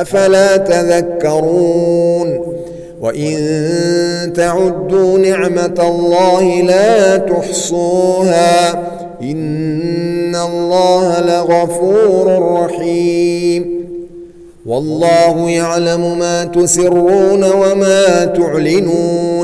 أفلا تذكرون وإن تعدوا نعمة الله لا تحصوها إن الله لغفور رحيم والله يعلم ما تسرون وما تعلنون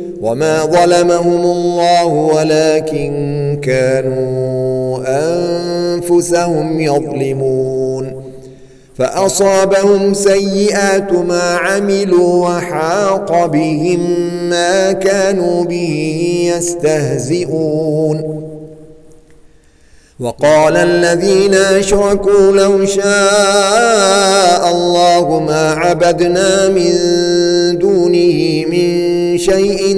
وما ظلمهم الله ولكن كانوا انفسهم يظلمون فاصابهم سيئات ما عملوا وحاق بهم ما كانوا به يستهزئون وقال الذين اشركوا لو شاء الله ما عبدنا من دونه من شيء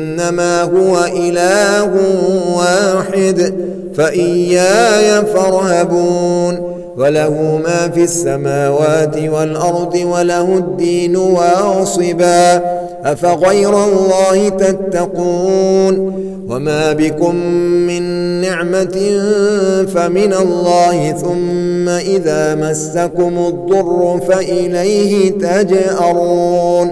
إنما هو إله واحد فإياي فارهبون. وله ما في السماوات والأرض وله الدين واصبا. أفغير الله تتقون؟ وما بكم من نعمة فمن الله ثم إذا مسكم الضر فإليه تجأرون.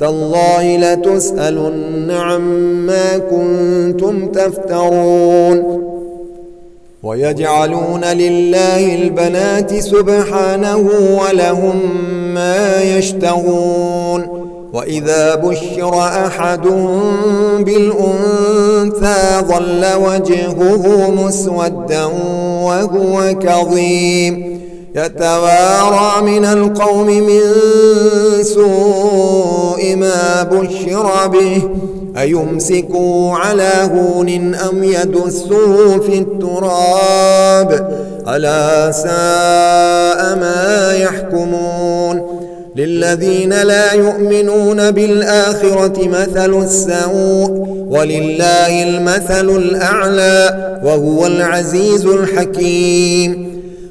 تالله لتسألن عما كنتم تفترون ويجعلون لله البنات سبحانه ولهم ما يشتهون وإذا بشر أحد بالأنثى ظل وجهه مسودا وهو كظيم يتوارى من القوم من سوء ما بشر به. أيمسكوا على هون أم يدسوا في التراب؟ ألا ساء ما يحكمون. للذين لا يؤمنون بالآخرة مثل السوء ولله المثل الأعلى وهو العزيز الحكيم.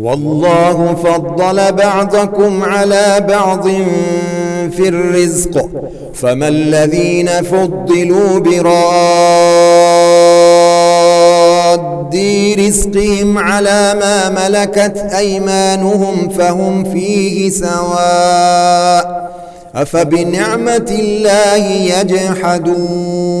والله فضل بعضكم على بعض في الرزق فما الذين فضلوا برادي رزقهم على ما ملكت أيمانهم فهم فيه سواء أفبنعمة الله يجحدون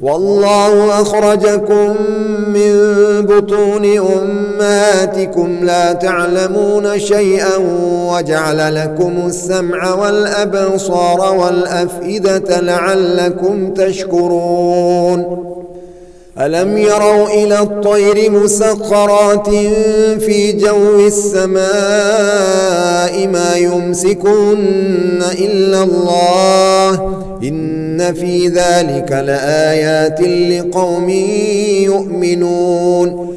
والله أخرجكم من بطون أماتكم لا تعلمون شيئا وجعل لكم السمع والأبصار والأفئدة لعلكم تشكرون ألم يروا إلى الطير مسخرات في جو السماء ما يمسكن إلا الله إن في ذلك لآيات لقوم يؤمنون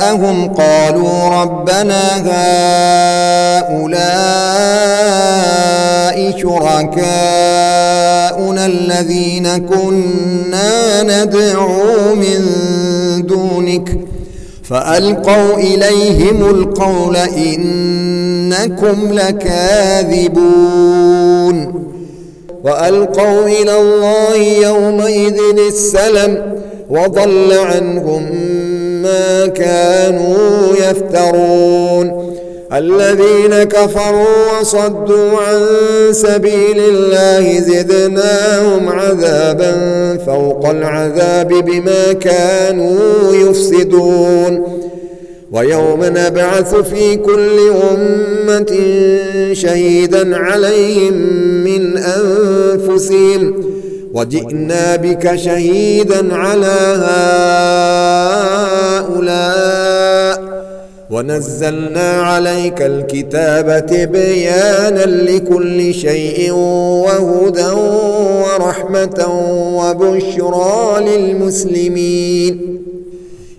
جاءهم قالوا ربنا هؤلاء شركاؤنا الذين كنا ندعو من دونك فألقوا إليهم القول إنكم لكاذبون وألقوا إلى الله يومئذ السلم وضل عنهم مَا كانوا يفترون. الذين كفروا وصدوا عن سبيل الله زدناهم عذابا فوق العذاب بما كانوا يفسدون. ويوم نبعث في كل أمة شهيدا عليهم من أنفسهم وجئنا بك شهيدا على هؤلاء. ونزلنا عليك الكتاب تبيانا لكل شيء وهدى ورحمة وبشرى للمسلمين.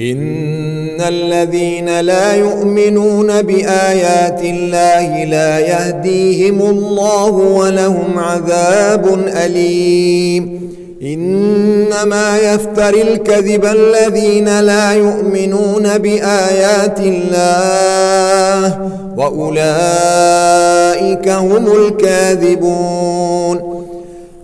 إن الذين لا يؤمنون بآيات الله لا يهديهم الله ولهم عذاب أليم. إنما يفتر الكذب الذين لا يؤمنون بآيات الله وأولئك هم الكاذبون.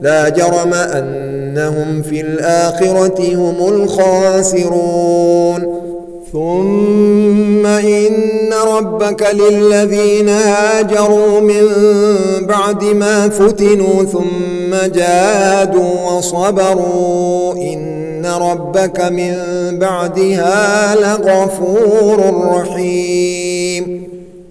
لا جرم أنهم في الآخرة هم الخاسرون. ثم إن ربك للذين هاجروا من بعد ما فتنوا ثم جادوا وصبروا. إن ربك من بعدها لغفور رحيم.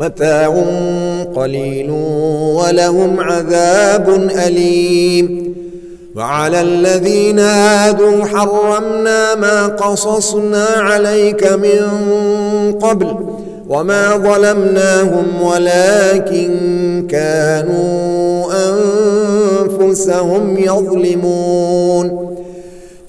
متاع قليل ولهم عذاب أليم. وعلى الذين آدوا حرمنا ما قصصنا عليك من قبل وما ظلمناهم ولكن كانوا أنفسهم يظلمون.